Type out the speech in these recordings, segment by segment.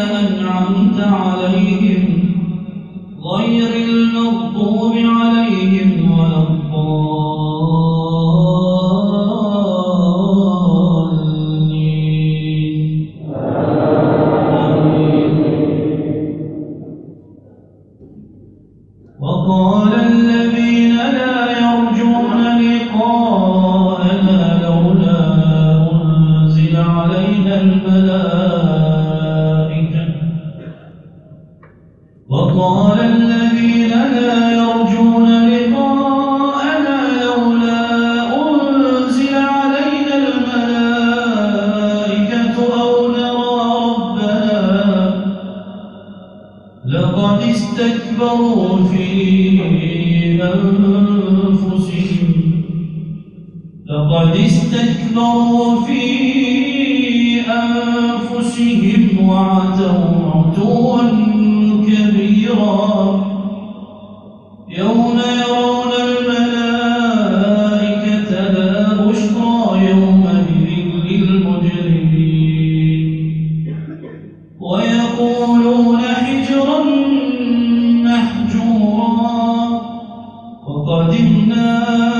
أنعمت عليهم غير المغضوب عليهم ولا الضالين. وقال الذين لا يرجون لقاءنا لولا أنزل علينا الملائكة استكبروا في أنفسهم. لقد استكبروا في أنفسهم وعتوا ويقولون حجرا محجورا وقدمنا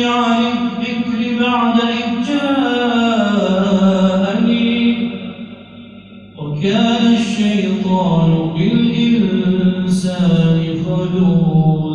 خذولا